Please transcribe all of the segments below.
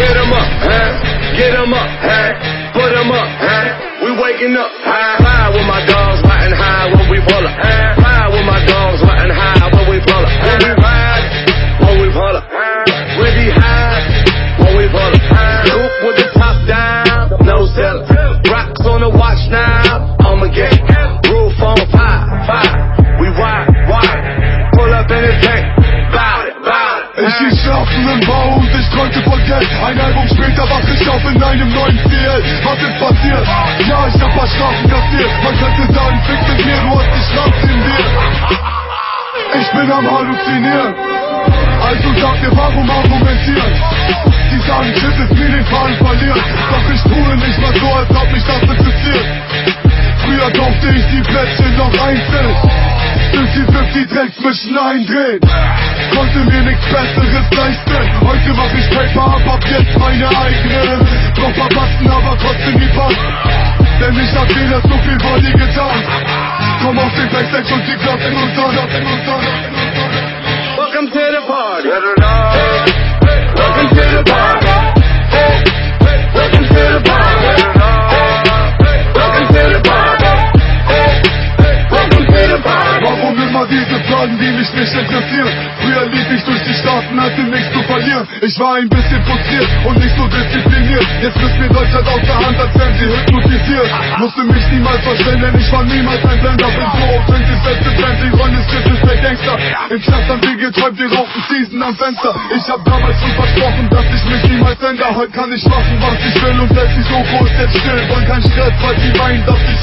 Hit 'em up, huh? Get 'em up, huh? Put 'em up, huh? We waking up, high, high with my dogs, riding high when we pull up. High with my dogs, riding high when we pull up. When we ride, when we pull up. We be high when we pull up. Scoop with the top down, no seller. Rocks on the watch now, I'ma get roof on fire. Ich geh schlafen im Bau und ich träumte von Geld. Ein Album später wach ich auf in einem neuen CL. Was ist passiert? Ja, ich hab paar Strafen kassiert. Man könnte sagen, fick mit mir, du hast die Strafe in dir. Ich bin am Halluzinieren. Also sag mir, warum argumentieren? Die sagen, Shit ist mir den Faden verlieren. Doch ich tue nicht mal so, als ob mich das interessiert. Früher kaufte ich die Plätzchen noch einzeln. 50-50 Drecks mischen eindrehen. Konnte mir nichts Besseres leisten. Heute mach ich Paper ab, ab jetzt meine eigene. Brauch verpassen, aber trotzdem die Pass. Denn ich hab weder so viel vor dir getan. Komm auf den Backstage und die Glocken und dann, Fragen, die mich nicht interessieren? Früher lief ich durch die Staaten, hatte nichts zu verlieren. Ich war ein bisschen frustriert und nicht so diszipliniert. Jetzt müsst mir Deutschland aus der Hand, als wären sie hypnotisiert. Musste mich niemals verstellen, denn ich war niemals ein Blender. Bin so authentisch, letzte Band, die Rollen ist ist der Gangster. Im Knast haben wir geträumt, wir rauchen Season am Fenster. Ich hab damals schon versprochen, dass ich mich niemals ändere. Heute kann ich machen, was ich will und lässt die Soko ist jetzt still. Wollen kein Stress, weil sie meinen, dass ich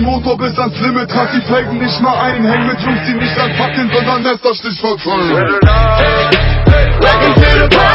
den Motor bis ans Limit, trag die Felgen nicht mal ein. Häng mit Jungs, die nicht anpacken, sondern Messerstich verfolgen. Welcome to the